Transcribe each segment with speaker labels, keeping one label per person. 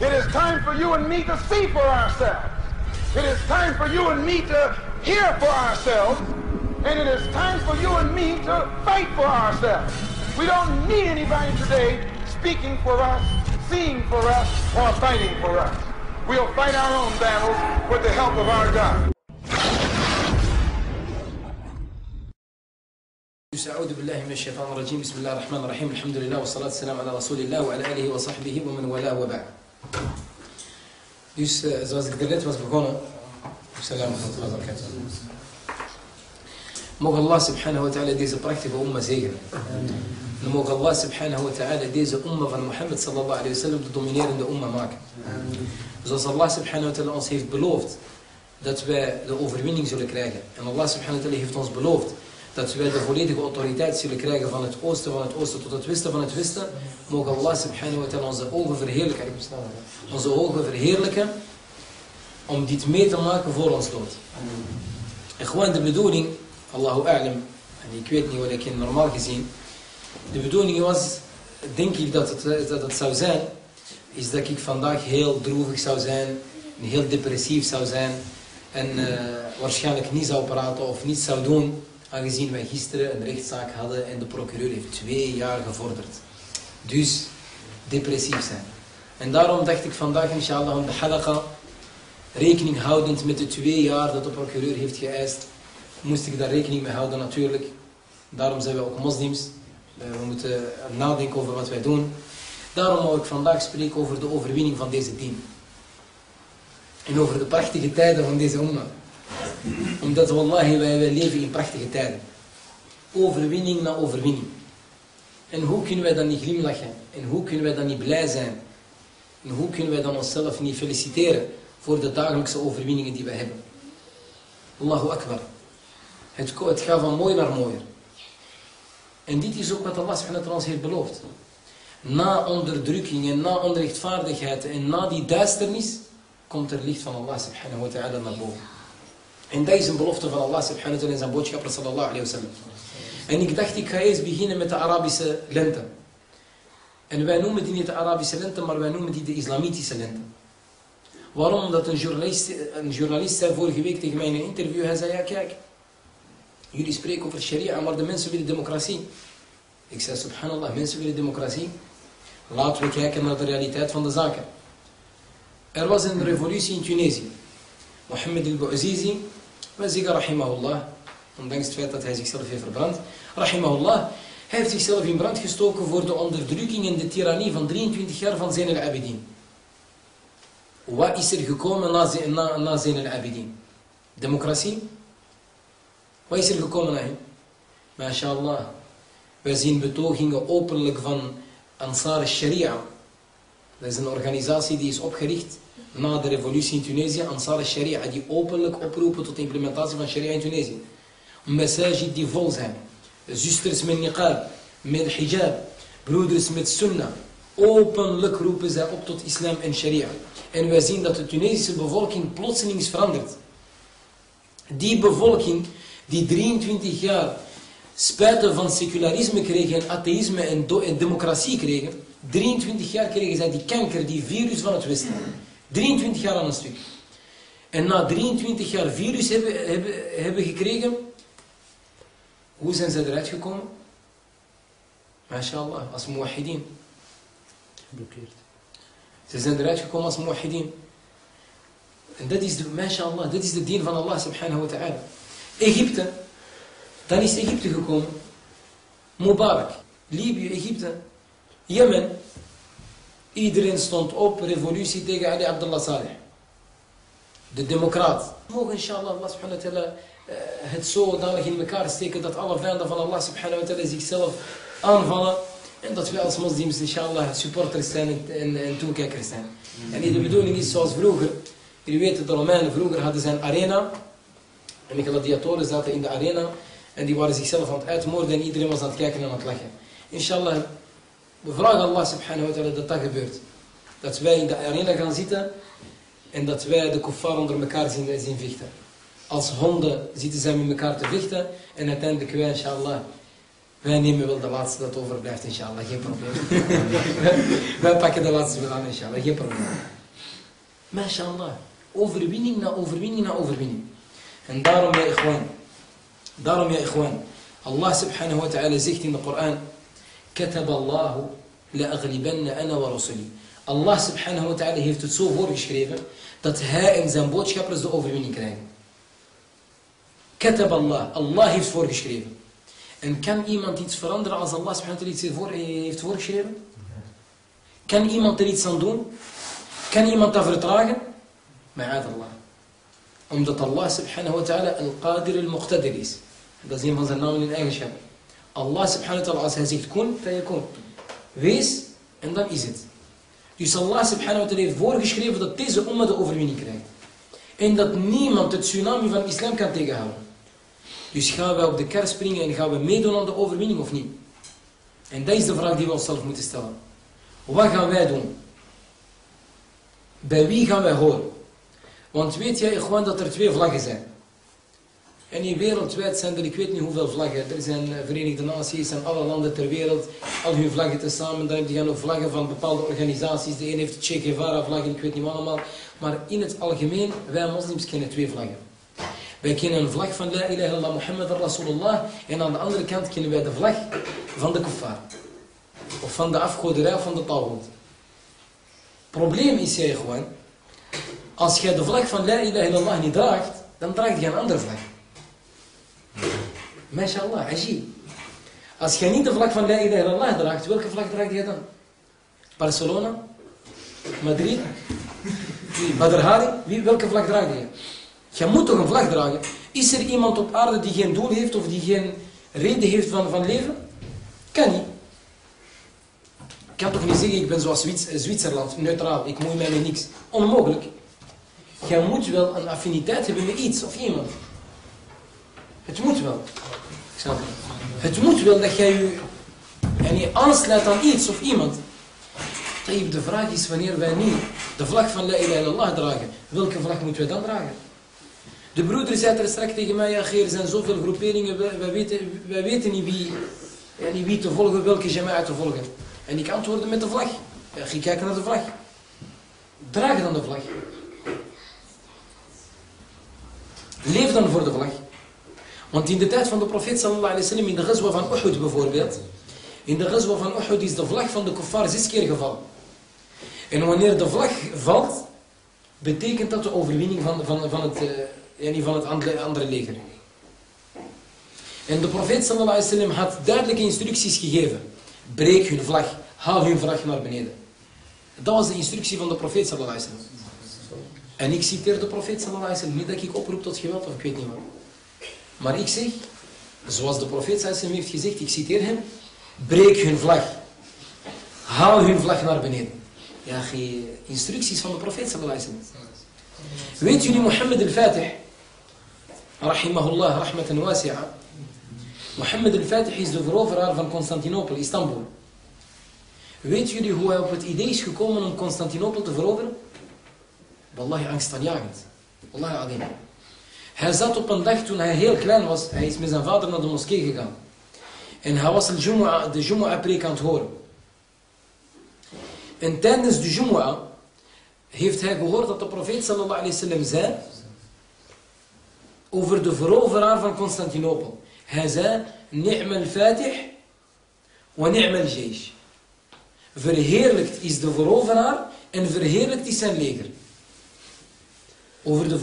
Speaker 1: It is time for you and me to see for ourselves. It is time for you and me to hear for ourselves. And it is time for you and me to fight for ourselves. We don't need anybody today speaking for us, seeing for us, or fighting for us. We'll fight our own battles with the help of our God.
Speaker 2: أعوذ بالله من الشيطان الرجيم بسم الله الرحمن الرحيم الحمد لله والصلاة والسلام على رسول الله وعلى آله وصحبه ومن والاه وبعد Dus uh, zoals ik daarnet was begonnen barakatuh Mogen Allah subhanahu wa ta'ala deze prachtige umma zegenen. En mogen Allah subhanahu wa ta'ala deze umma van Mohammed sallallahu alayhi wa sallam de dominerende umma maken. Zoals Allah subhanahu wa ta'ala ons heeft beloofd dat wij de overwinning zullen krijgen. En Allah subhanahu wa ta'ala heeft ons beloofd dat wij de volledige autoriteit zullen krijgen van het oosten van het oosten tot het westen van het westen, mogen Allah subhanahu wa ta'ala onze ogen verheerlijken. Onze ogen verheerlijken om dit mee te maken voor ons dood. En gewoon de bedoeling, Allahu a'lam, en ik weet niet wat ik normaal gezien, de bedoeling was, denk ik dat het, dat het zou zijn, is dat ik vandaag heel droevig zou zijn, heel depressief zou zijn, en uh, waarschijnlijk niet zou praten of niet zou doen aangezien wij gisteren een rechtszaak hadden en de procureur heeft twee jaar gevorderd. Dus depressief zijn. En daarom dacht ik vandaag inshallah om de halaqa, rekening houdend met de twee jaar dat de procureur heeft geëist, moest ik daar rekening mee houden natuurlijk. Daarom zijn we ook moslims. We moeten nadenken over wat wij doen. Daarom wil ik vandaag spreken over de overwinning van deze dien. En over de prachtige tijden van deze umma omdat wallahi wij, wij leven in prachtige tijden. Overwinning na overwinning. En hoe kunnen wij dan niet glimlachen? En hoe kunnen wij dan niet blij zijn? En hoe kunnen wij dan onszelf niet feliciteren voor de dagelijkse overwinningen die wij hebben? Allahu Akbar. Het, gaat van mooi naar mooier. En dit is ook wat Allah subhanahu wa heeft beloofd. Na onderdrukking en na onrechtvaardigheid en na die duisternis komt er licht van Allah subhanahu wa ta'ala naar boven. En dat is een belofte van Allah subhanahu wa ta'ala en zijn boodschapper sallallahu alayhi sallam. En ik dacht, ik ga eerst beginnen met de Arabische lente. En wij noemen die niet de Arabische lente, maar wij noemen die de Islamitische lente. Waarom? Omdat een journalist, een journalist zei vorige week tegen mij een interview, hij zei, ja kijk, jullie spreken over sharia, maar de mensen willen democratie. Ik zei, subhanallah, mensen willen democratie. Laten we kijken naar de realiteit van de zaken. Er was een revolutie in Tunesië. Mohammed al-Bouazizi, wij zeggen rahimahullah, ondanks het feit dat hij zichzelf heeft verbrand, rahimahullah, hij heeft zichzelf in brand gestoken voor de onderdrukking en de tirannie van 23 jaar van Zain al-Abidin. Wat is er gekomen na, na, na al-Abidin? Democratie? Wat is er gekomen na hem? MashaAllah. Wij zien betogingen openlijk van Ansar al-Sharia. Dat is een organisatie die is opgericht na de revolutie in Tunesië, Ansar al-Sharia, die openlijk oproepen tot de implementatie van Sharia in Tunesië. Masajid die vol zijn. Zusters met niqab, met hijab, broeders met sunnah. Openlijk roepen zij op tot islam en sharia. En wij zien dat de Tunesische bevolking plotseling is veranderd. Die bevolking die 23 jaar spijten van secularisme kregen en atheïsme en, en democratie kregen, 23 jaar kregen zij die kanker, die virus van het Westen. 23 jaar aan een stuk. En na 23 jaar virus hebben, hebben, hebben gekregen, hoe zijn ze eruit gekomen? MashaAllah, als muwahidin.
Speaker 3: Geblokkeerd.
Speaker 2: Ze zijn eruit gekomen als muwahidin. En dat is de, mashallah, dat is de dien van Allah subhanahu wa ta'ala. Egypte, dan is Egypte gekomen. Mubarak, Libië, Egypte, Jemen. Iedereen stond op, revolutie tegen Ali Abdullah Saleh. De democraat. Mogen inshallah Allah subhanahu wa ta'ala het zodanig in elkaar steken dat alle vijanden van Allah subhanahu wa ta'ala zichzelf aanvallen. En dat wij als moslims inshallah supporters zijn en, en, en toekijkers zijn. En de bedoeling is zoals vroeger. Jullie weten, de Romeinen vroeger hadden zijn arena. En de gladiatoren zaten in de arena. En die waren zichzelf aan het uitmoorden en iedereen was aan het kijken en aan het lachen. Inshallah, we vragen Allah subhanahu wa ta'ala dat dat gebeurt. Dat wij in de arena gaan zitten en dat wij de kuffar onder elkaar zien, zien vechten. Als honden zitten zij met elkaar te vechten en uiteindelijk wij inshallah Wij nemen wel de laatste dat overblijft, inshallah, geen probleem. Wij pakken de laatste wel aan, inshallah, geen probleem. MashaAllah, overwinning na overwinning na overwinning. En daarom, ja, ikhwan, daarom, ja, ikhwan, Allah subhanahu wa ta'ala zegt in de Koran, كتب الله لأغلبن أنا ورسلي. Allah subhanahu wa ta'ala heeft het zo voorgeschreven dat hij en zijn boodschappers de overwinning krijgen. Katab Allah. Allah heeft voorgeschreven. En kan iemand iets veranderen als Allah subhanahu wa ta'ala iets voor, heeft voorgeschreven? Kan iemand er iets aan doen? Kan iemand dat vertragen? Ma'ad Allah. Omdat Allah subhanahu wa ta'ala al-qadir al-muqtadir is. Dat is een van zijn namen in eigenschappen. Allah subhanahu wa ta'ala, als hij zegt kun, fayakun. Wees, en dan is het. Dus Allah subhanahu wa ta'ala heeft voorgeschreven dat deze umma de overwinning krijgt. En dat niemand het tsunami van islam kan tegenhouden. Dus gaan wij op de kar springen en gaan we meedoen aan de overwinning of niet? En dat is de vraag die we onszelf moeten stellen. Wat gaan wij doen? Bij wie gaan wij horen? Want weet jij gewoon dat er twee vlaggen zijn? En in wereldwijd zijn er, ik weet niet hoeveel vlaggen. Er zijn Verenigde Naties en alle landen ter wereld. Al hun vlaggen tezamen. Dan heb je nog vlaggen van bepaalde organisaties. De een heeft de Che Guevara vlag, ik weet niet allemaal. Maar in het algemeen, wij moslims kennen twee vlaggen. Wij kennen een vlag van La ilaha illallah Muhammad Rasulullah. En aan de andere kant kennen wij de vlag van de kuffar. Of van de afgoderij of van de tawhid. Probleem is jij gewoon. Als jij de vlag van La ilaha illallah niet draagt, dan draag je een andere vlag. MashaAllah, ajib. Als jij niet de vlag van La ilaha illallah draagt, welke vlag draag je dan? Barcelona? Madrid? Badr Hari? Wie, welke vlag draag je? Je moet toch een vlag dragen? Is er iemand op aarde die geen doel heeft of die geen reden heeft van, van leven? Kan niet. Ik kan toch niet zeggen, ik ben zoals Zwitserland, neutraal, ik moei mij met niks. Onmogelijk. Je moet wel een affiniteit hebben met iets of iemand. Het moet wel. Het moet wel dat jij je en aansluit aan iets of iemand. De vraag is wanneer wij nu de vlag van La ilaha illallah dragen. Welke vlag moeten wij dan dragen? De broeder zei er straks tegen mij, ja, er zijn zoveel groeperingen, wij, weten, wij weten niet wie, wie te volgen, welke jama'a te volgen. En ik antwoordde met de vlag. Ja, ga kijken naar de vlag. Draag dan de vlag. Leef dan voor de vlag. Want in de tijd van de profeet sallallahu alaihi wasallam, in de ghazwa van Uhud bijvoorbeeld, in de ghazwa van Uhud is de vlag van de kuffar zes keer gevallen. En wanneer de vlag valt, betekent dat de overwinning van, van, van het, uh, van het andere, leger. En de profeet sallallahu alaihi wasallam had duidelijke instructies gegeven. Breek hun vlag, haal hun vlag naar beneden. Dat was de instructie van de profeet sallallahu alaihi wasallam. En ik citeer de profeet sallallahu alaihi wasallam, niet dat ik oproep tot geweld of ik weet niet wat. Maar ik zeg, zoals de profeet sallallahu heeft gezegd, ik citeer hem, breek hun vlag. Haal hun vlag naar beneden. Ja, instructies van de profeet sallallahu. Weet jullie Mohammed al-Fatih? Rahimahullah, rahmatan wasi'a. Mohammed al-Fatih is de veroveraar van Constantinopel, Istanbul. Weet jullie hoe hij op het idee is gekomen om Constantinopel te veroveren? Wallahi angstaanjagend. Wallahi alleen. Hij zat op een dag toen hij heel klein was, hij is met zijn vader naar de moskee gegaan. En hij was de Jumu'ah preek aan het horen. En tijdens de Jumu'ah heeft hij gehoord dat de profeet sallallahu alayhi wasallam zei over de veroveraar van Constantinopel. Hij zei, ni'mal fatih wa ni'mal jaysh. Verheerlijkt is de veroveraar en verheerlijkt is zijn leger. Over de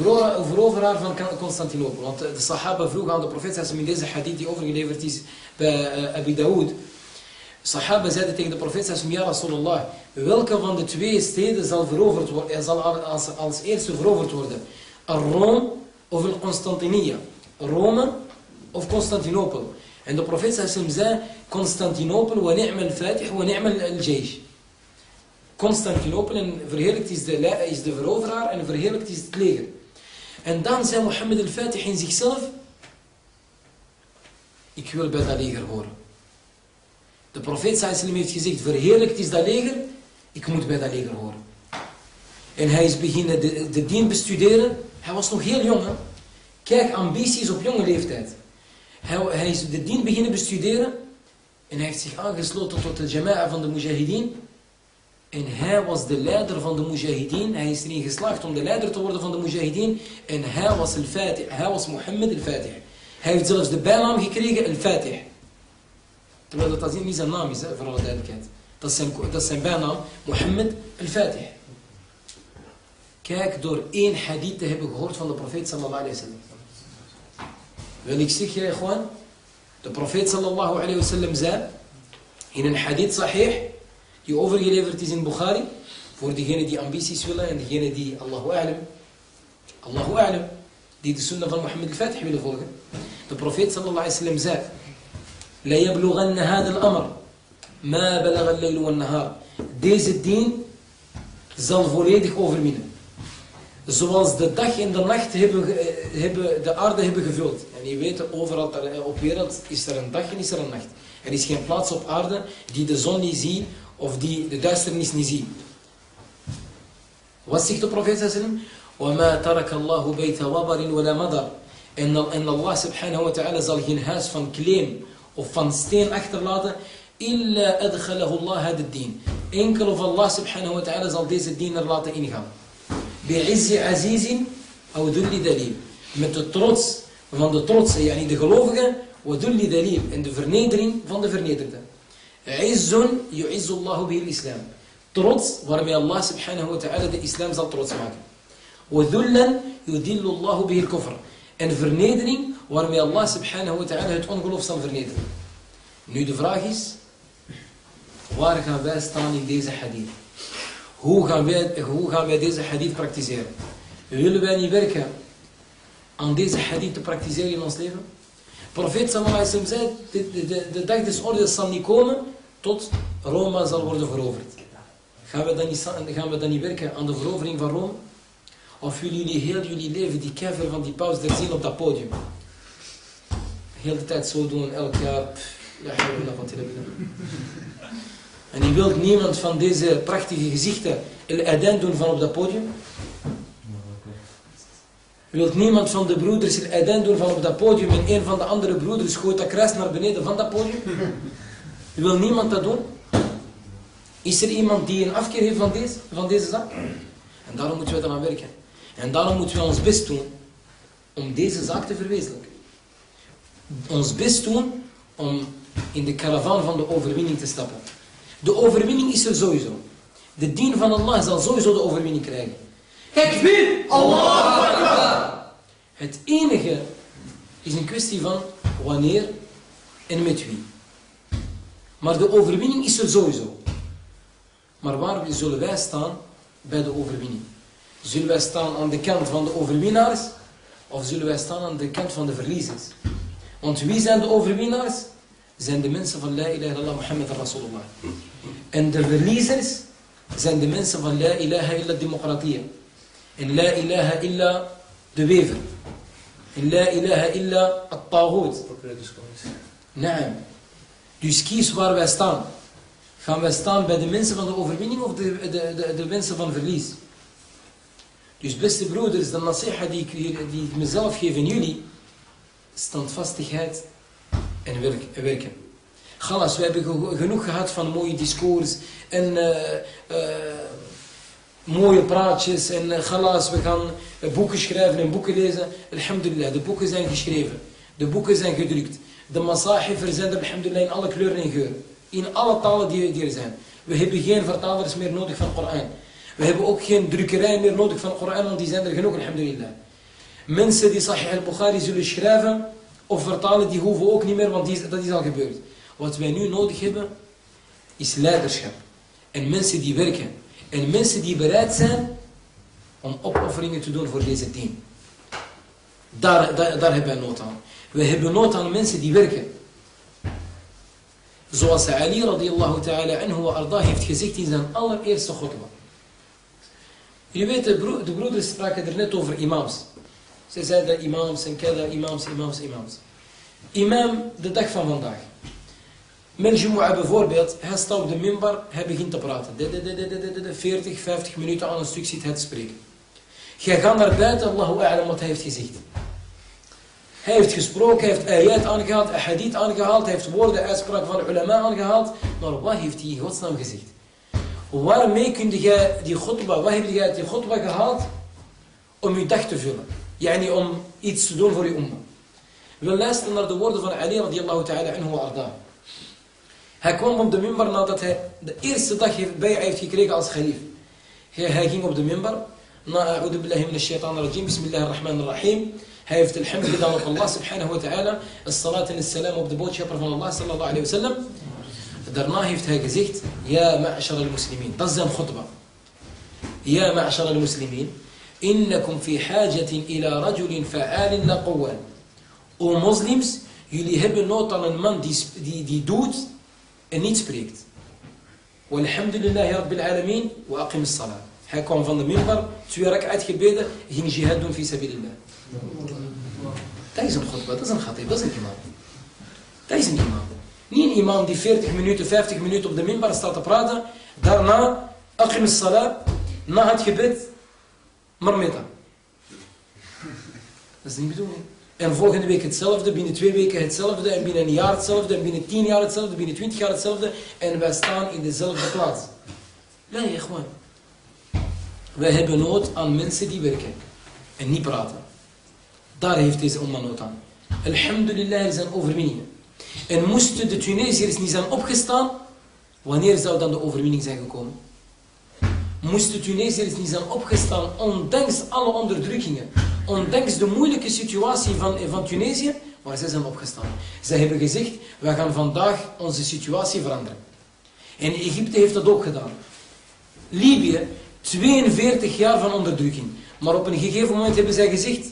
Speaker 2: veroveraar van Constantinopel. Want de sahaba vroegen aan de profeet, in deze hadith die overgeleverd is bij uh, Abu Daoud. Sahaba zeiden tegen de profeet, ja Rasulallah, welke van de twee steden zal, veroverd worden, zal als, als eerste veroverd worden? Rome of Constantinia? Rome of Constantinopel? En de profeet zei, Constantinopel, wa ni'mal fatih, wa ni'mal al-jaysh. Constantinopel en verheerlijkt is de, is de veroveraar en verheerlijkt is het leger. En dan zei Mohammed al-Fatih in zichzelf, ik wil bij dat leger horen. De profeet sallam heeft gezegd, verheerlijkt is dat leger, ik moet bij dat leger horen. En hij is beginnen de, de dien bestuderen. Hij was nog heel jong. Hè? Kijk, ambities op jonge leeftijd. Hij, hij is de dien beginnen bestuderen. En hij heeft zich aangesloten tot de jama'a van de mujahideen. En hij was de leider van de mujahideen. Hij is erin geslaagd om de leider te worden van de mujahideen. En hij was al-Fatih. Hij was Mohammed al-Fatih. Hij heeft zelfs de bijnaam gekregen al-Fatih. Terwijl dat, niet zijn naam is, voor alle duidelijkheid. Dat is zijn, dat is zijn bijnaam, Mohammed al-Fatih. Kijk, door één hadith te hebben gehoord van de profeet sallallahu alayhi wa sallam. Wil ik zeggen, gewoon, de profeet sallallahu alayhi wa sallam zei, in een hadith sahih, die overgeleverd is in Bukhari, voor degenen die ambities willen en degenen die, Allahu A'lam, Allahu A'lam, die de sunnah van Mohammed al-Fatih willen volgen. De profeet sallallahu alayhi wa sallam zei, La yabluganna hada al-amr, ma balaga al-laylu wal-nahar. Deze dien zal volledig overwinnen. Zoals de dag en de nacht hebben, eh, hebben de aarde hebben gevuld. En je weet, overal eh, op wereld is er een dag en is er een nacht. Er is geen plaats op aarde die de zon niet ziet of die de duisternis niet ziet. Wat zegt de profeet sallam? وَمَا تَرَكَ اللَّهُ بَيْتَ وَبَرٍ وَلَا مَدَرٍ En, en Allah subhanahu wa ta'ala zal geen huis van claim of van steen achterlaten. Illa adkhalahu Allah had dien. Enkel of Allah subhanahu wa ta'ala zal deze dien er laten ingaan. Bi'izzi azizin aw dulli dalil. Met de trots van de trotsen, yani de gelovigen, wa dulli dalil. En de vernedering van de vernederden. Izzun yu'izzu Allahu bihi islam. Trots waarmee Allah subhanahu wa ta'ala de islam zal trots maken. Wa dhullan yudillu Allahu bihi al-kufr. En vernedering waarmee Allah subhanahu wa ta'ala het ongeloof zal vernederen. Nu de vraag is, waar gaan wij staan in deze hadith? Hoe gaan wij, hoe gaan wij deze hadith praktiseren? Willen wij niet werken aan deze hadith te praktiseren in ons leven? Profeet sallallahu alaihi wasallam zei, de, de, de, de dag des oordeels zal niet komen tot Rome zal worden veroverd. Gaan we, dan niet, gaan we dan niet werken aan de verovering van Rome? Of willen jullie heel jullie leven die kever van die paus er zien op dat podium? Heel de tijd zo doen, elk jaar. Ja, En je wilt niemand van deze prachtige gezichten el doen van op dat podium? Je wilt niemand van de broeders el doen van op dat podium en een van de andere broeders gooit dat kruis naar beneden van dat podium? Wil niemand dat doen? Is er iemand die een afkeer heeft van deze, van deze zaak? En daarom moeten we eraan werken. En daarom moeten we ons best doen om deze zaak te verwezenlijken. Ons best doen om in de caravan van de overwinning te stappen. De overwinning is er sowieso. De dien van Allah zal sowieso de overwinning krijgen. Takbir! Allah! Het enige is een kwestie van wanneer en met wie. Maar de overwinning is er sowieso. Maar waar zullen wij staan bij de overwinning? Zullen wij staan aan de kant van de overwinnaars? Of zullen wij staan aan de kant van de verliezers? Want wie zijn de overwinnaars? Zijn de mensen van La ilaha illallah Muhammad Rasulullah. En de verliezers zijn de mensen van La ilaha illa democratie. En La ilaha illa de wever. En La ilaha illa het tagoot. Naam. Dus kies waar wij staan. Gaan wij staan bij de mensen van de overwinning of de, de, de, de mensen van verlies? Dus beste broeders, de nasiha die ik, die ik mezelf geef en jullie, standvastigheid en werk, werken. Galas, we hebben genoeg gehad van mooie discours en uh, uh, mooie praatjes en uh, galas, we gaan boeken schrijven en boeken lezen. Alhamdulillah, de boeken zijn geschreven. De boeken zijn gedrukt. De masahif zijn er alhamdulillah in alle kleuren en geuren. In alle talen die, er zijn. We hebben geen vertalers meer nodig van Koran. We hebben ook geen drukkerij meer nodig van Koran, want die zijn er genoeg, alhamdulillah. Mensen die Sahih al-Bukhari zullen schrijven of vertalen, die hoeven ook niet meer, want die, dat is al gebeurd. Wat wij nu nodig hebben, is leiderschap. En mensen die werken. En mensen die bereid zijn om opofferingen te doen voor deze team. Daar, daar, daar hebben wij nood aan. We hebben nood aan mensen die werken. Zoals Ali radiallahu ta'ala anhu wa arda heeft gezegd in zijn allereerste khutbah. Je weet, de, de broeders spraken er net over imams. Ze zeiden imams en keda, imams, imams, imams. Imam, de dag van vandaag. Meljumu'a bijvoorbeeld, hij staat op de minbar, hij begint te praten. De, 40, 50 minuten aan een stuk zit hij te spreken. Jij gaat naar buiten, Allahu a'lam wat hij heeft gezegd. Hij heeft gesproken, heeft ayat aangehaald, ahadith aangehaald, heeft woorden, uitspraken van ulama aangehaald. Maar wat heeft hij in godsnaam gezegd? Waarmee kun jij die khutbah, wat heb jij uit die khutbah gehaald om je dag te vullen? Yani om iets te doen voor je umma. We luisteren naar de woorden van Ali radiallahu ta'ala anhu arda. Hij kwam op de minbar nadat hij de eerste dag bij heeft gekregen als khalif. Hij ging op de minbar. Na a'udhu billahi min shaitan rajim, bismillahirrahmanirrahim. Hij heeft alhamd gedaan op Allah subhanahu wa ta'ala. As-salat en salam op de boodschapper van Allah sallallahu alayhi wa sallam. Daarna heeft hij gezegd, Ja ma'ashar al-muslimin. Dat is zijn khutbah. Ja ma'ashar al-muslimin. Innakum fi hajatin ila rajulin fa'alin la qawwan. O moslims, jullie hebben nood aan een man die, die, die doet en niet spreekt. Walhamdulillahi rabbil alamin wa aqim as-salat. Hij kwam van de minbar, twee rak'at gebeden, ging jihad doen fi sabilillah. Dat is een khutbah, dat is een khatib, dat is een imam. Dat is een imam. Niet een imam die 40 minuten, 50 minuten op de minbar staat te praten, daarna aqim as-salat, na het gebed, marmita. Dat is niet bedoeling. En volgende week hetzelfde, binnen twee weken hetzelfde, en binnen een jaar hetzelfde, en binnen tien jaar hetzelfde, binnen twintig jaar hetzelfde, en wij staan in dezelfde plaats. Nee, gewoon. Wij hebben nood aan mensen die werken en niet praten. Daar heeft deze umma nood aan. Alhamdulillah, er zijn overwinningen. En moesten de Tunesiërs niet zijn opgestaan, wanneer zou dan de overwinning zijn gekomen? Moesten Tunesiërs niet zijn opgestaan, ondanks alle onderdrukkingen, ondanks de moeilijke situatie van, van Tunesië, maar zij zijn opgestaan. Zij hebben gezegd, wij gaan vandaag onze situatie veranderen. En Egypte heeft dat ook gedaan. Libië, 42 jaar van onderdrukking. Maar op een gegeven moment hebben zij gezegd,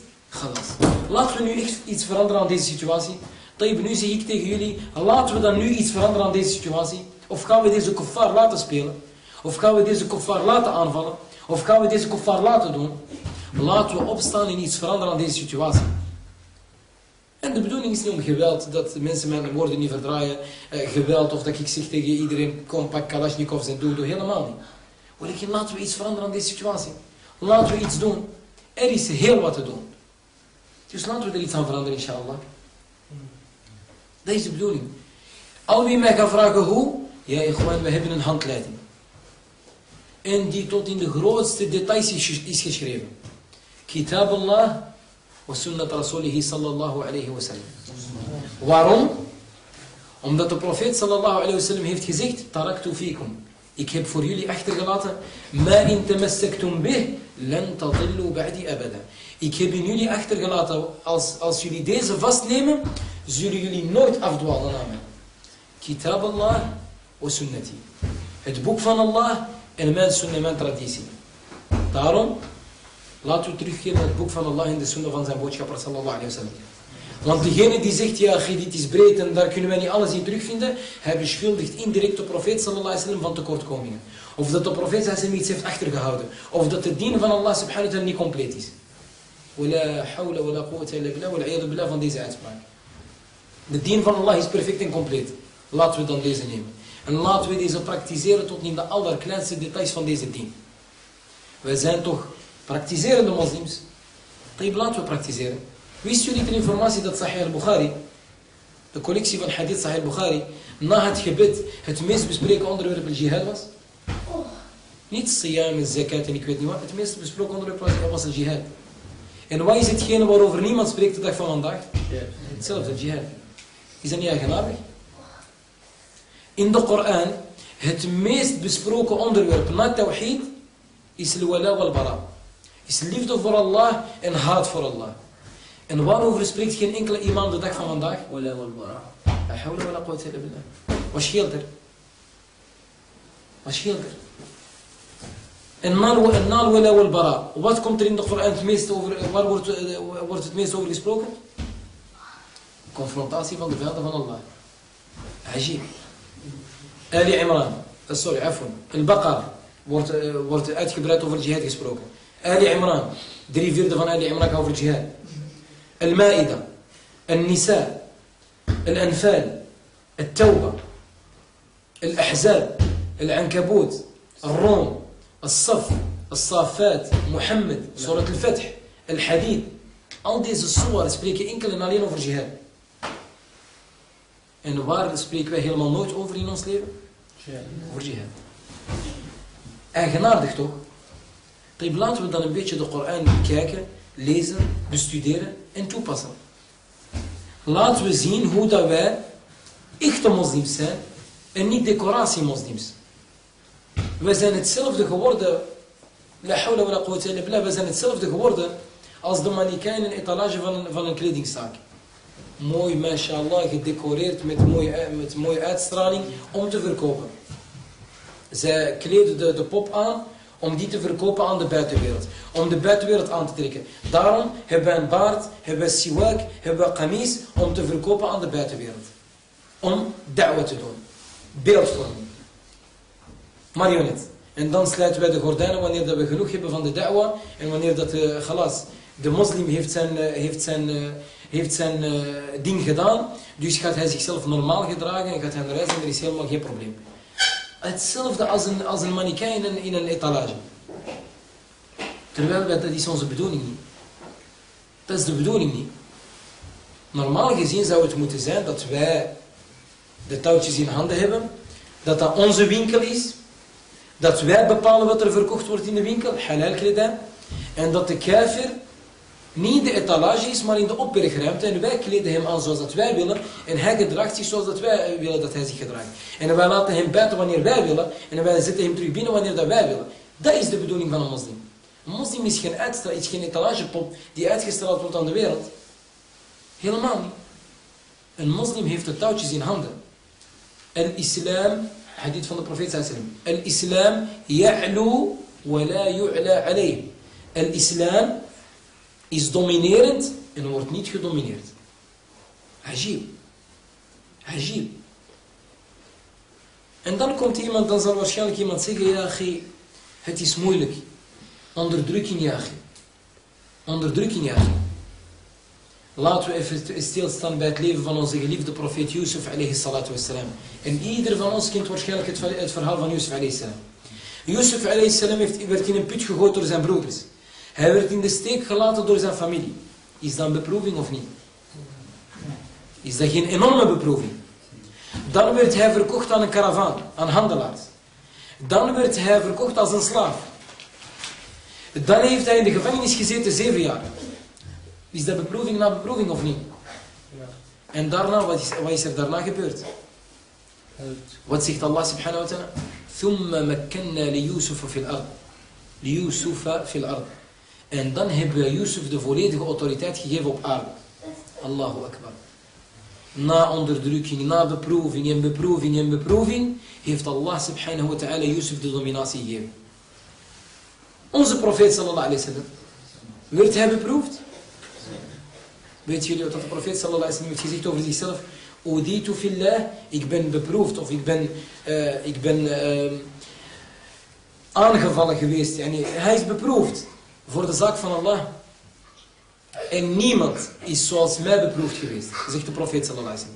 Speaker 2: galas, laten we nu echt iets veranderen aan deze situatie. Tayyip, nu zeg ik tegen jullie, laten we dan nu iets veranderen aan deze situatie. Of gaan we deze kuffar laten spelen? Of gaan we deze kuffar laten aanvallen? Of gaan we deze kuffar laten doen? Laten we opstaan en iets veranderen aan deze situatie. En de bedoeling is niet om geweld, dat mensen mijn woorden niet verdraaien, eh, geweld, of dat ik zeg tegen iedereen, kom pak Kalashnikovs en doe, doe helemaal niet. Maar laten we iets veranderen aan deze situatie. Laten we iets doen. Er is heel wat te doen. Dus laten we er iets aan veranderen, inshallah. Dat is de bedoeling. Al wie mij gaat vragen hoe, ja, gewoon, we hebben een handleiding. En die tot in de grootste details is, is geschreven. Kitab Allah wa sunnat rasulihi sallallahu alayhi wa sallam. Waarom? Omdat de profeet sallallahu alayhi wa sallam heeft gezegd, taraktu fikum. Ik heb voor jullie achtergelaten, ma in tamassaktum bih, ba'di abada. Ik heb jullie achtergelaten, als, als jullie deze vastnemen, zullen jullie nooit afdwalen naar mij. Kitab Allah wa sunnati. Het boek van Allah en mijn sunnah, mijn traditie. Daarom, we terugkeren naar het boek van Allah en de sunnah van zijn boodschapper sallallahu alayhi wa. Want degene die zegt, ja, dit is breed en daar kunnen wij niet alles in terugvinden, hij beschuldigt indirect de profeet sallallahu alayhi van tekortkomingen. Of dat de profeet sallam iets heeft achtergehouden. Of dat de dien van Allah subhanahu wa ta'ala niet compleet is. Wala hawla wala quwwata illa billah, wala billah van deze uitspraak. De dien van Allah is perfect en compleet. Laten we dan deze nemen. En laten we deze praktiseren tot in de allerkleinste details van deze dien. Wij zijn toch praktiserende moslims. Tayyip, laten we praktiseren. Wisten jullie de informatie dat Sahih al-Bukhari, de collectie van hadith Sahih al-Bukhari, na het gebed het meest bespreken onderwerp al-jihad was? Oh. Niet siyam en zakat en ik weet niet wat. Het meest besproken onderwerp was, was de jihad. En wat is hetgene waarover niemand spreekt de dag van vandaag? Hetzelfde, jihad. Is dat niet eigenaardig? In de Koran, het meest besproken onderwerp na tawhid is al-wala wal-bara. Is liefde voor Allah en haat voor Allah. En waarover spreekt geen enkele imam de dag van vandaag?
Speaker 3: Wala wal-bara.
Speaker 2: La hawla quwwata illa billah. Wat scheelt er? ماشي يقدر النال النال ولا والبراء. وبات كوم ترين القرآن تميست اوفر ورت تميست أوفر جسبروكن كونفرونتاسي فان فان فان الله عجيب. آل عمران. آه، سوري عفوا. البقر. وورت وورت آت كبرات أوفر جهاد جسبروكن آل عمران. دري فيرد فان آل عمران كأوفر جهاد المائدة. النساء. الأنفال. التوبة. الأحزاب. العنكبوت الروم الصف الصافات محمد سورة الفتح الحديد Al deze soorten spreken enkel en alleen over jihad. En waar spreken wij helemaal nooit over in ons leven? Over jihad. Eigenaardig toch? Dan laten we dan een beetje de Koran bekijken, lezen, bestuderen en toepassen. Laten we zien hoe dat wij echte moslims zijn en niet decoratiemoslims. We zijn hetzelfde geworden, la hawla wa la quwwata illa billah, we zijn hetzelfde geworden als de mannequin in etalage van een, van een kledingzaak. Mooi, mashallah, gedecoreerd met mooie, met uitstraling om te verkopen. Zij kleden de, de pop aan om die te verkopen aan de buitenwereld. Om de buitenwereld aan te trekken. Daarom hebben we een baard, hebben we siwak, hebben we kamis om te verkopen aan de buitenwereld. Om da'wa te doen. Beeldvorming. Marionet. En dan sluiten wij de gordijnen wanneer dat we genoeg hebben van de da'wa. En wanneer dat de galas, de moslim heeft zijn, eh, heeft zijn, eh, heeft zijn ding gedaan. Dus gaat hij zichzelf normaal gedragen en gaat hij naar huis en er is helemaal geen probleem. Hetzelfde als een, als een mannequin in een, in een etalage. Terwijl dat is onze bedoeling niet. Dat is de bedoeling niet. Normaal gezien zou het moeten zijn dat wij de touwtjes in handen hebben. Dat dat onze winkel is. Dat wij bepalen wat er verkocht wordt in de winkel. Halal kledij. En dat de kafir niet in de etalage is, maar in de opbergruimte. En wij kleden hem aan zoals dat wij willen. En hij gedraagt zich zoals dat wij willen dat hij zich gedraagt. En wij laten hem buiten wanneer wij willen. En wij zetten hem terug binnen wanneer dat wij willen. Dat is de bedoeling van een moslim. Een moslim is geen, uitstra is geen etalagepop die uitgestraald wordt aan de wereld. Helemaal niet. Een moslim heeft de touwtjes in handen. Al-islam, hadith van de profeet sallam. Al-islam ya'lu wa la yu'la alayh. Al-islam is dominerend en wordt niet gedomineerd. Ajib. Ajib. En dan komt iemand, dan zal waarschijnlijk iemand zeggen, ja, het is moeilijk. Onderdrukking, ja. Onderdrukking, ja. Laten we even stilstaan bij het leven van onze geliefde profeet Yusuf, alayhi wassalam. En ieder van ons kent waarschijnlijk het, het verhaal van Yusuf, alayhi. Yusuf, heeft, werd in een put gegooid door zijn broeders. Hij werd in de steek gelaten door zijn familie. Is dat een beproeving of niet? Is dat geen enorme beproeving? Dan werd hij verkocht aan een karavaan, aan handelaars. Dan werd hij verkocht als een slaaf. Dan heeft hij in de gevangenis gezeten zeven jaar. Is dat beproeving na beproeving of niet? En daarna, wat is, wat is er daarna gebeurd? Wat zegt Allah subhanahu wa ta'ala? ثُمَّ مَكَّنَّا لِيُوسُفَ فِي الْأَرْضِ لِيُوسُفَ فِي الْأَرْضِ En dan hebben we Yusuf de volledige autoriteit gegeven op aarde. Allahu Akbar. Na onderdrukking, na beproeving en beproeving en beproeving, heeft Allah subhanahu wa ta'ala Yusuf de dominatie gegeven. Onze profeet sallallahu alayhi wa sallam, werd hij beproefd? Weet jullie wat de profeet sallallahu sallam heeft gezegd over zichzelf? Uditu fillah, ik ben beproefd of ik ben, uh, ik ben uh, aangevallen geweest. Yani, hij is beproefd voor de zaak van Allah. En niemand is zoals mij beproefd geweest, zegt de profeet sallallahu alaihi.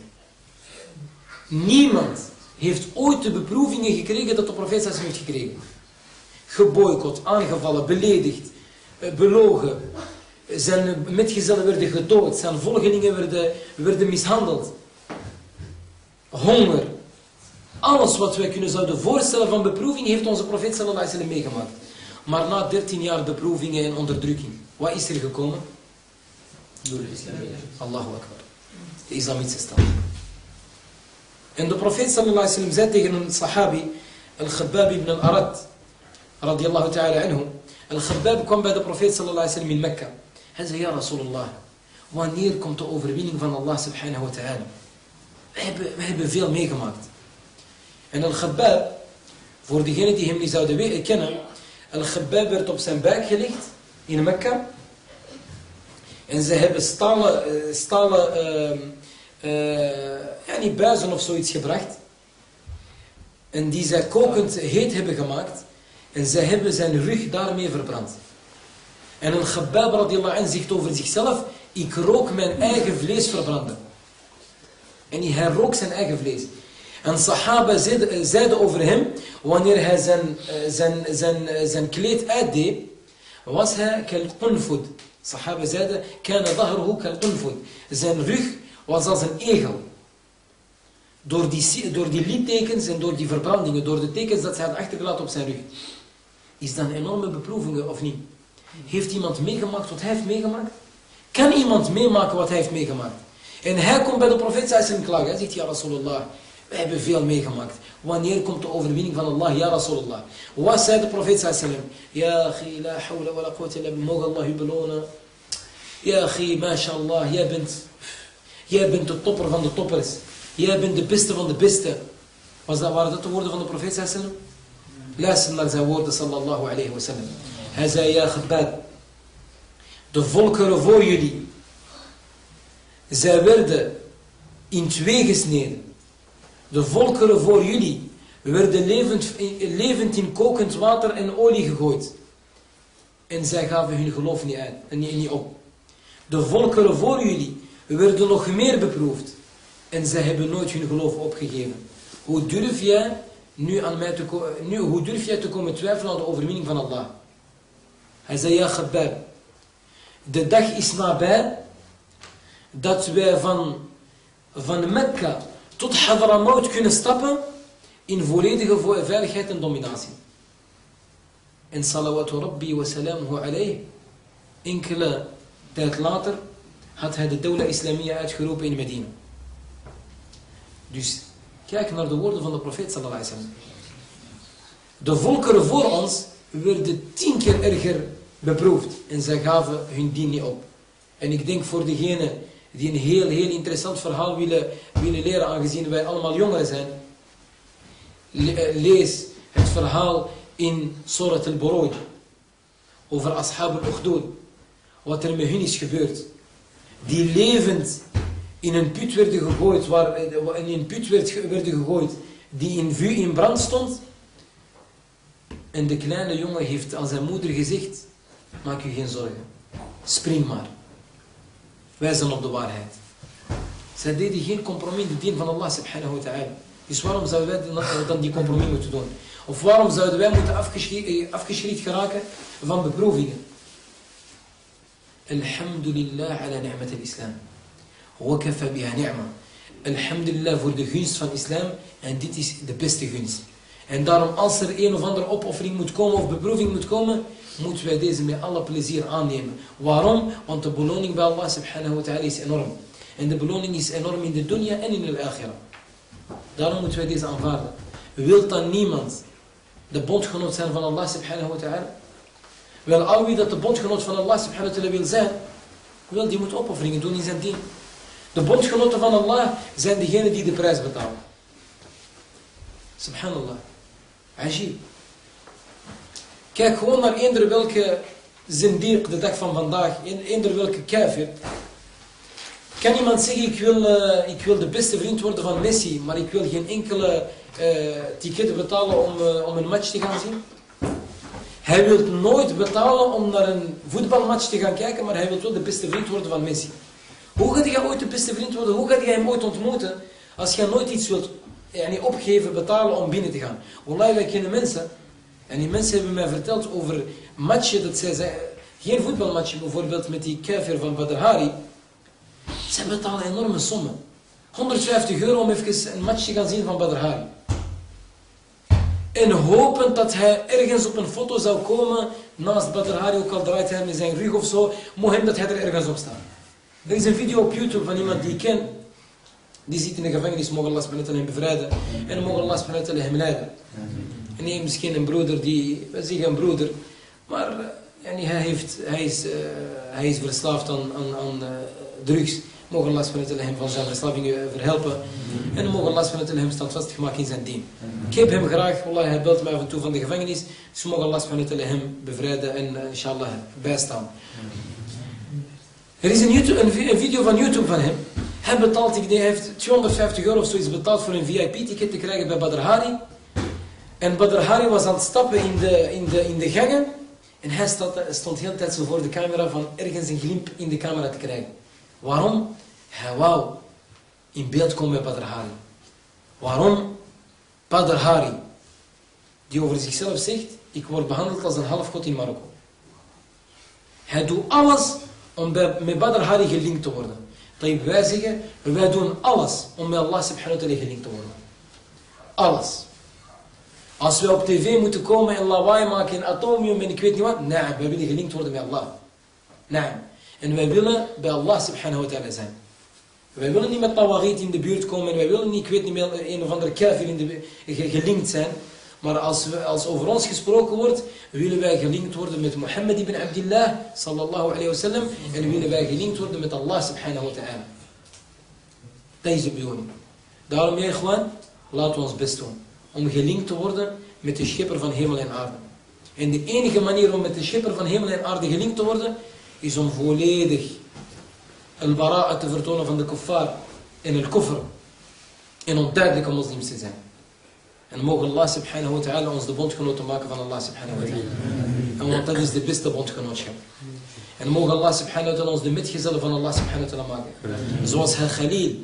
Speaker 2: Niemand heeft ooit de beproevingen gekregen dat de profeet sallallahu heeft gekregen. Geboycott, aangevallen, beledigd, eh, belogen. Zijn metgezellen werden gedood, zijn volgelingen werden, werden mishandeld. Honger. Alles wat wij kunnen zouden voorstellen van beproeving heeft onze profeet sallallahu alaihi wasallam meegemaakt. Maar na 13 jaar beproevingen en onderdrukking, wat is er gekomen? Door de islam. Allahu Akbar. De islamitische staat. En de profeet sallallahu alaihi wasallam zei tegen een sahabi, Al-Khabbab ibn al-Arad, radiyallahu ta'ala anhu. Al-Khabbab kwam bij de profeet sallallahu alaihi wasallam in Mekka. Hij zei, ja Rasulullah, wanneer komt de overwinning van Allah subhanahu wa ta'ala? We hebben, we hebben veel meegemaakt. En Al-Khabbab, voor degenen die hem niet zouden kennen, Al-Khabbab werd op zijn buik gelegd in Mekka. En ze hebben stalen, uh, stalen uh, uh, ja, niet buizen of zoiets gebracht. En die zij kokend heet hebben gemaakt. En zij hebben zijn rug daarmee verbrand. En een Khabbab radiallahu anh zegt over zichzelf, ik rook mijn eigen vlees verbranden. En hij rook zijn eigen vlees. En sahaba zeiden over hem, wanneer hij zijn, zijn, zijn, zijn kleed uitdeed, was hij kalqunfud. Sahaba zeiden, kana dhahruhu kal unfud. Zijn rug was als een egel. Door die, door die littekens en door die verbrandingen, door de tekens dat zij had achtergelaten op zijn rug. Is dat een enorme beproeving of niet? Heeft iemand meegemaakt wat hij heeft meegemaakt? Kan iemand meemaken wat hij heeft meegemaakt? En hij komt bij de profeet sallam klagen. Hij zegt, ja Rasulullah, wij hebben veel meegemaakt. Wanneer komt de overwinning van Allah? Ja Rasulullah. Wat zei de profeet sallam? Ja, akhi, la hawla wa la quwwata. Mogen Allah belonen. Ja, akhi, mashallah, jij bent, jij bent de topper van de toppers. Jij bent de beste van de beste. Was dat, waren dat de woorden van de profeet sallam? Luister naar zijn woorden sallallahu alayhi wa sallam. Hij zei, ja gebed. De volkeren voor jullie. Zij werden in twee gesneden. De volkeren voor jullie werden levend, levend in kokend water en olie gegooid. En zij gaven hun geloof niet, uit, niet, niet op. De volkeren voor jullie werden nog meer beproefd. En zij hebben nooit hun geloof opgegeven. Hoe durf jij nu, aan mij te, nu hoe durf jij te komen twijfelen aan de overwinning van Allah? Hij zei, ja Khabab, de dag is nabij dat wij van, van Mekka tot Hadramaut kunnen stappen in volledige veiligheid en dominatie. En salawatu rabbi wa salamuhu alayh, enkele tijd later had hij de Dawla Islamiyya uitgeroepen in Medina. Dus kijk naar de woorden van de profeet sallallahu alayhi wa sallam. De volkeren voor ons werden tien keer erger beproefd en zij gaven hun dien niet op. En ik denk voor degenen die een heel, heel interessant verhaal willen, willen leren, aangezien wij allemaal jongeren zijn, lees het verhaal in Surat al-Buruj over Ashab al-Ukhdud. Wat er met hun is gebeurd. Die levend in een put werden gegooid, waar, in een put werd, werden gegooid, die in vuur in brand stond. En de kleine jongen heeft aan zijn moeder gezegd, maak u geen zorgen, spring maar. Wij zijn op de waarheid. Zij deden geen compromis in de dien van Allah subhanahu wa ta'ala. Dus waarom zouden wij dan die compromis moeten doen? Of waarom zouden wij moeten afgeschreven geraken van beproevingen? Alhamdulillah ala ni'mat al-islam. Wakafa biha ni'ma. Alhamdulillah voor de gunst van islam. En dit is de beste gunst. En daarom als er een of andere opoffering moet komen of beproeving moet komen, moeten wij deze met alle plezier aannemen. Waarom? Want de beloning bij Allah subhanahu wa ta'ala is enorm. En de beloning is enorm in de dunya en in de akhira. Daarom moeten wij deze aanvaarden. Wilt dan niemand de bondgenoot zijn van Allah subhanahu wa ta'ala? Wel, al wie dat de bondgenoot van Allah subhanahu wa ta'ala wil zijn, wel, die moet opofferingen doen in zijn dien. De bondgenoten van Allah zijn degenen die de prijs betalen. Subhanallah. Ajib. Kijk gewoon naar eender welke zindiq de dag van vandaag, eender welke kafir. Kan iemand zeggen, ik wil, uh, ik wil de beste vriend worden van Messi, maar ik wil geen enkele uh, ticket betalen om, uh, om een match te gaan zien? Hij wil nooit betalen om naar een voetbalmatch te gaan kijken, maar hij wil wel de beste vriend worden van Messi. Hoe gaat jij ooit de beste vriend worden? Hoe gaat jij hem ooit ontmoeten als jij nooit iets wilt yani, opgeven, betalen om binnen te gaan? Wallahi, wij kennen mensen en die mensen hebben mij verteld over matchen, dat zij zei, geen voetbalmatchen bijvoorbeeld met die kafir van Badr Hari. Zij betalen enorme sommen. 150 euro om even een match te gaan zien van Badr Hari. En hopend dat hij ergens op een foto zou komen naast Badr Hari, ook al draait hij met zijn rug of zo, moet dat hij er ergens op staat. Er is een video op YouTube van iemand die ik ken, die zit in de gevangenis, mogen Allah hem bevrijden en mogen Allah hem leiden. Heeft misschien een broeder die, we zeggen een broeder, maar uh, hij, heeft, hij, is, uh, hij is verslaafd aan, aan, aan uh, drugs. Mogen Allah hem van zijn verslaving verhelpen. Mm. En mogen Allah hem standvastig maken in zijn dien. Ik heb hem graag, Allah, hij belt mij af en toe van de gevangenis. Dus mogen Allah hem bevrijden en inshallah bijstaan. Er is een, YouTube, een, video van YouTube van hem. Hij betaalt, hij heeft 250 euro of zoiets betaald voor een VIP-ticket te krijgen bij Badr Hari. En Badr Hari was aan het stappen in de, in de, in de gangen. En hij stond, stond heel de tijd zo voor de camera van ergens een glimp in de camera te krijgen. Waarom? Hij wou in beeld komen bij Badr Hari. Waarom? Badr Hari, die over zichzelf zegt, ik word behandeld als een halfgod in Marokko. Hij doet alles om bij, met Badr Hari gelinkt te worden. wij zeggen, wij doen alles om met Allah subhanahu wa ta'ala gelinkt te worden. Alles. Als we op tv moeten komen en lawaai maken en atomium en ik weet niet wat, nee, wij willen gelinkt worden met Allah. Nee. En wij willen bij Allah subhanahu wa ta'ala zijn. Wij willen niet met tawarit in de buurt komen en wij willen niet, ik weet niet meer, een of andere kafir in de, ge- gelinkt zijn. Maar als, we, als over ons gesproken wordt, willen wij gelinkt worden met Mohammed ibn Abdullah, sallallahu alayhi wa sallam, en willen wij gelinkt worden met Allah subhanahu wa ta'ala. Dat is de bedoeling. Daarom, jij gewoon, laten we ons best doen. Om gelinkt te worden met de schepper van hemel en aarde. En de enige manier om met de schepper van hemel en aarde gelinkt te worden, is om volledig al-bara'a te vertonen van de kuffar en el kufr. En onduidelijke moslims te zijn. En mogen Allah subhanahu wa ta'ala ons de bondgenoten maken van Allah subhanahu wa ta'ala. Want dat is de beste bondgenootschap. En mogen Allah subhanahu wa ta'ala ons de metgezellen van Allah subhanahu wa ta'ala maken. Zoals hij Khalil,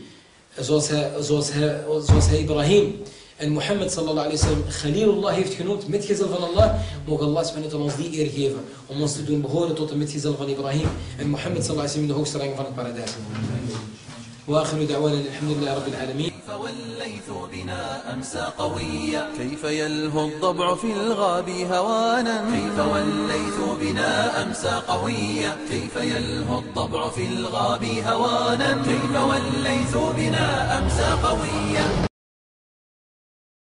Speaker 2: zoals hij, zoals hij, zoals hij Ibrahim en Mohammed sallallahu alayhi wa sallam Khalilullah heeft genoemd, metgezel van Allah, mogen Allah subhanahu ons die eer geven. Om ons te doen behoren tot de metgezel van Ibrahim en Mohammed sallallahu alayhi wa sallam in de hoogste rang van het paradijs. وآخر دعوانا الحمد لله رب العالمين
Speaker 4: فوالليث بنا أمسى قويا كيف يلهو الضبع في الغاب هوانا كيف والليث بنا أمسى قويا كيف يلهو الضبع في الغاب هوانا كيف والليث بنا أمسى قويا